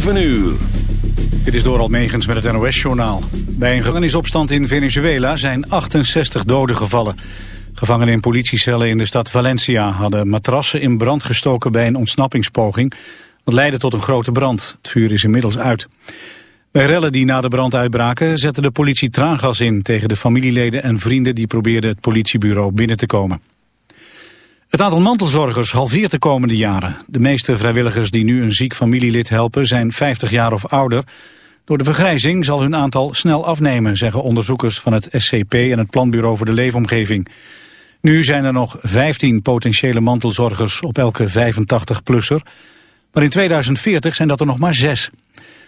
7 uur. Dit is door Megens met het NOS-journaal. Bij een gevangenisopstand in Venezuela zijn 68 doden gevallen. Gevangenen in politiecellen in de stad Valencia hadden matrassen in brand gestoken bij een ontsnappingspoging. Dat leidde tot een grote brand. Het vuur is inmiddels uit. Bij rellen die na de brand uitbraken zette de politie traangas in tegen de familieleden en vrienden die probeerden het politiebureau binnen te komen. Het aantal mantelzorgers halveert de komende jaren. De meeste vrijwilligers die nu een ziek familielid helpen zijn 50 jaar of ouder. Door de vergrijzing zal hun aantal snel afnemen, zeggen onderzoekers van het SCP en het Planbureau voor de Leefomgeving. Nu zijn er nog 15 potentiële mantelzorgers op elke 85-plusser. Maar in 2040 zijn dat er nog maar zes.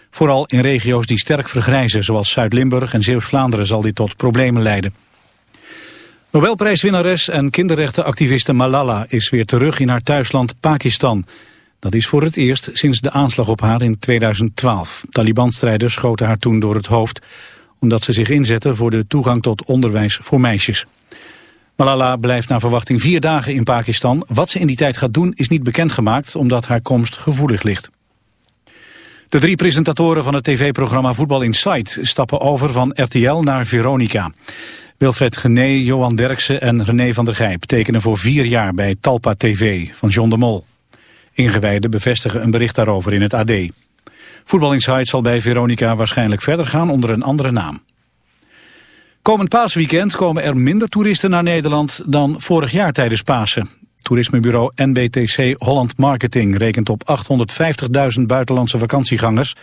Vooral in regio's die sterk vergrijzen, zoals Zuid-Limburg en Zeeuws-Vlaanderen, zal dit tot problemen leiden. Nobelprijswinnares en kinderrechtenactiviste Malala is weer terug in haar thuisland Pakistan. Dat is voor het eerst sinds de aanslag op haar in 2012. Taliban-strijders schoten haar toen door het hoofd... omdat ze zich inzetten voor de toegang tot onderwijs voor meisjes. Malala blijft naar verwachting vier dagen in Pakistan. Wat ze in die tijd gaat doen is niet bekendgemaakt... omdat haar komst gevoelig ligt. De drie presentatoren van het tv-programma Voetbal Insight... stappen over van RTL naar Veronica... Wilfred Gené, Johan Derksen en René van der Gijp tekenen voor vier jaar bij Talpa TV van John de Mol. Ingewijden bevestigen een bericht daarover in het AD. Voetbal Insight zal bij Veronica waarschijnlijk verder gaan onder een andere naam. Komend paasweekend komen er minder toeristen naar Nederland dan vorig jaar tijdens Pasen. Toerismebureau NBTC Holland Marketing rekent op 850.000 buitenlandse vakantiegangers.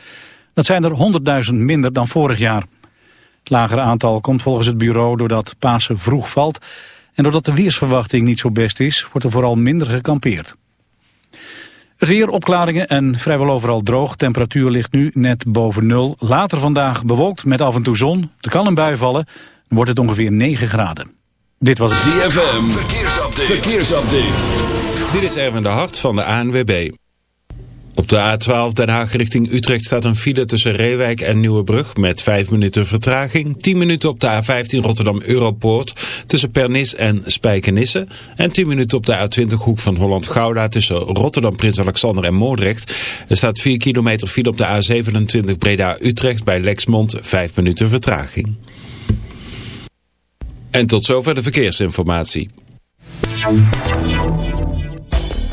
Dat zijn er 100.000 minder dan vorig jaar. Het lagere aantal komt volgens het bureau doordat Pasen vroeg valt... en doordat de weersverwachting niet zo best is, wordt er vooral minder gekampeerd. Het weer, opklaringen en vrijwel overal droog. Temperatuur ligt nu net boven nul. Later vandaag bewolkt met af en toe zon. Er kan een bui vallen. Dan wordt het ongeveer 9 graden. Dit was het ZFM. Verkeersupdate. Verkeersupdate. Dit is Erwin de Hart van de ANWB. Op de A12 Den Haag richting Utrecht staat een file tussen Reewijk en Nieuwebrug met 5 minuten vertraging. 10 minuten op de A15 Rotterdam Europoort tussen Pernis en Spijkenisse. En 10 minuten op de A20 Hoek van Holland-Gouda tussen Rotterdam Prins Alexander en Moordrecht. Er staat 4 kilometer file op de A27 Breda Utrecht bij Lexmond 5 minuten vertraging. En tot zover de verkeersinformatie.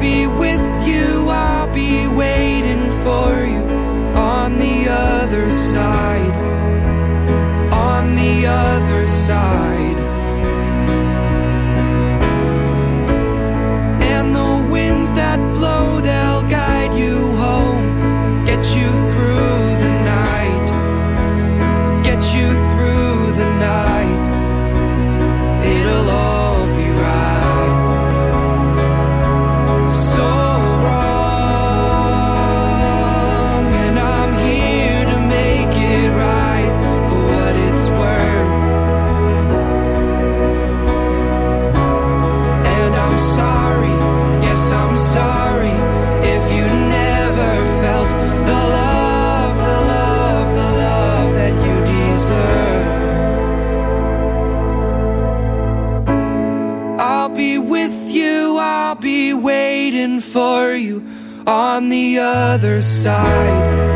be with you, I'll be waiting for you on the other side. On the other side. And the winds that on the other side.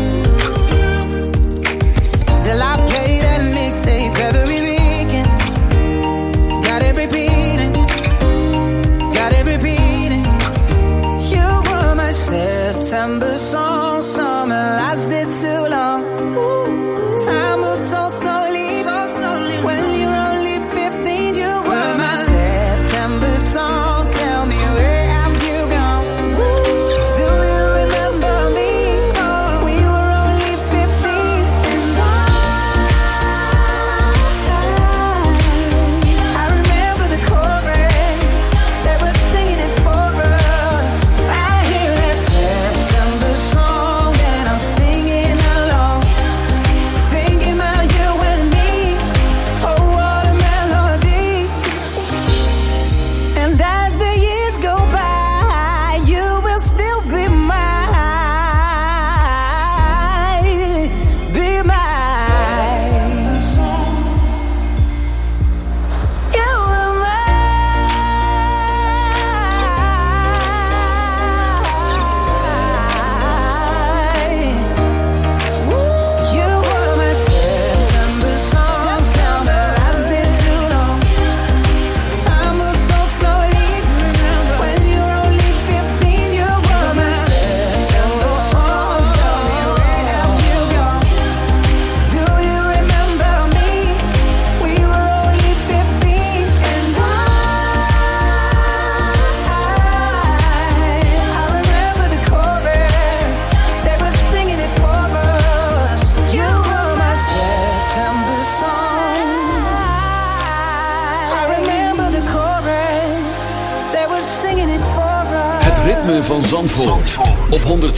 September song,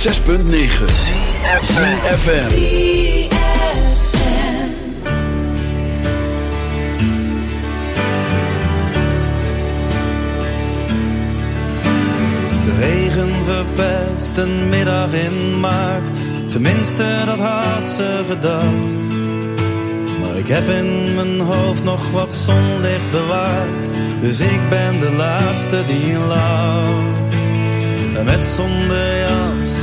106.9 FM. De regen verpest een middag in maart. Tenminste, dat had ze gedacht. Maar ik heb in mijn hoofd nog wat zonlicht bewaard. Dus ik ben de laatste die lacht. En met zonder jas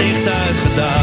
licht uitgedaan.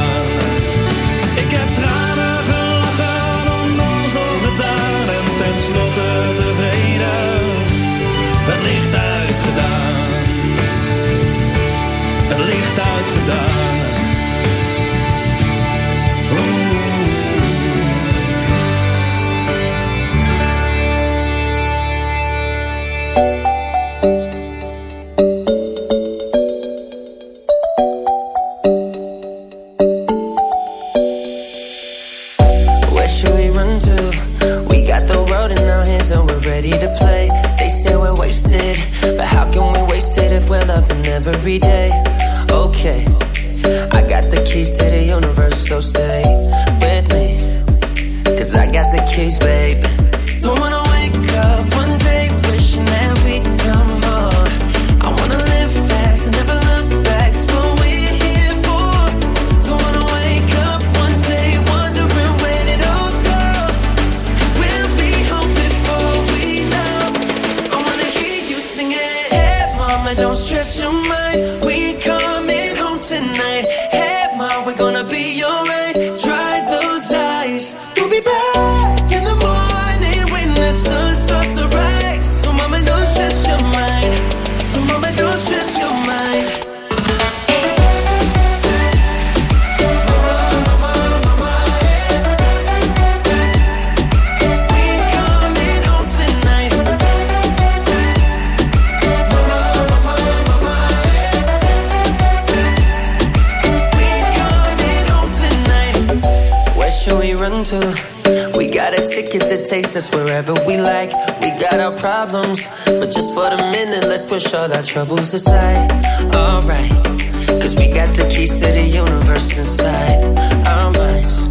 the keys to the universe inside our minds.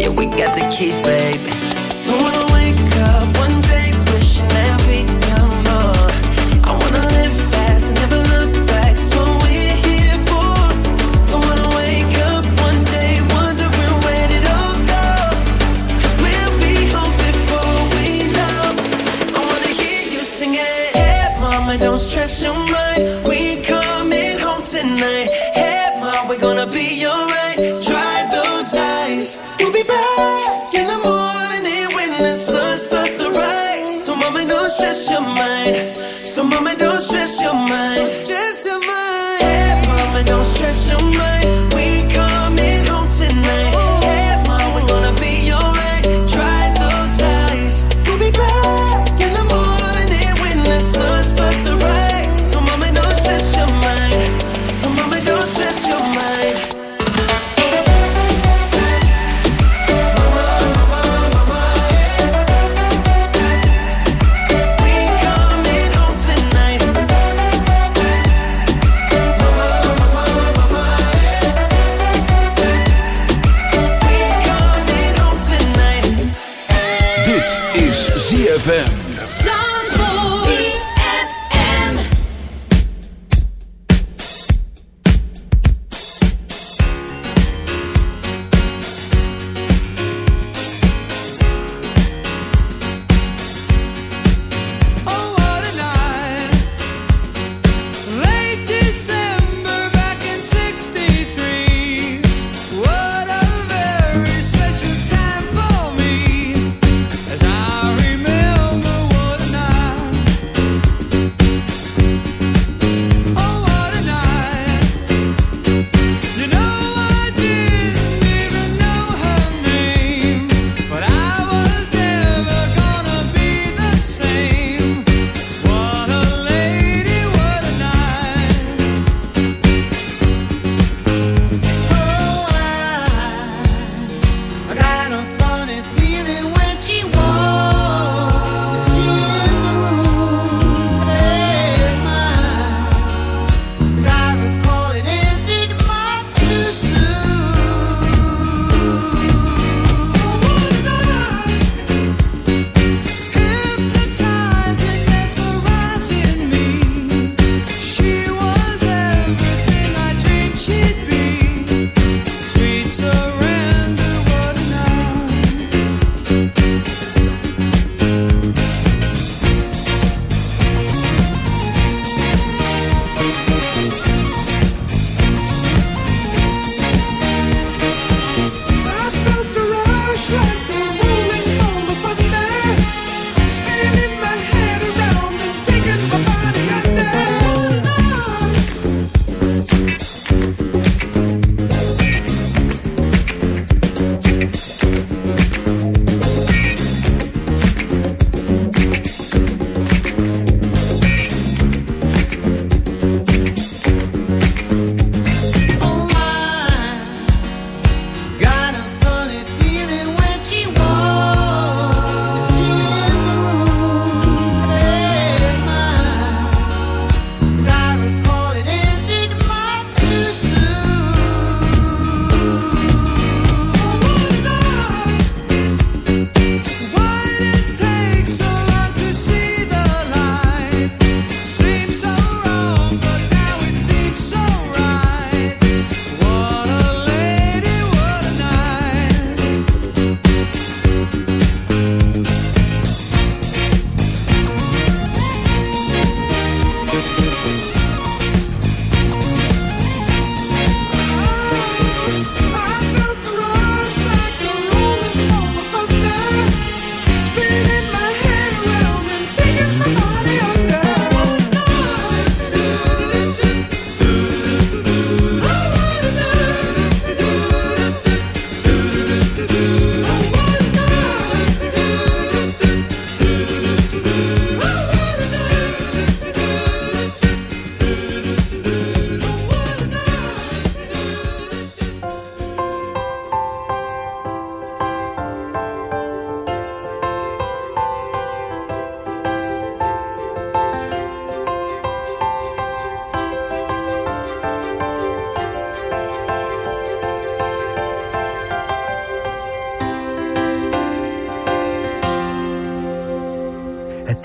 Yeah, we got the keys, baby. Don't wanna wake up one day wishing that we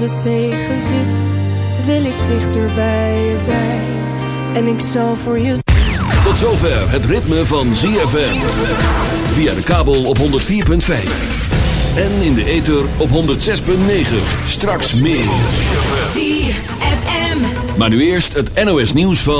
Als het tegen zit, wil ik dichter bij je zijn. En ik zal voor je Tot zover het ritme van ZFM. Via de kabel op 104.5. En in de ether op 106.9. Straks meer. ZFM. Maar nu eerst het NOS nieuws van...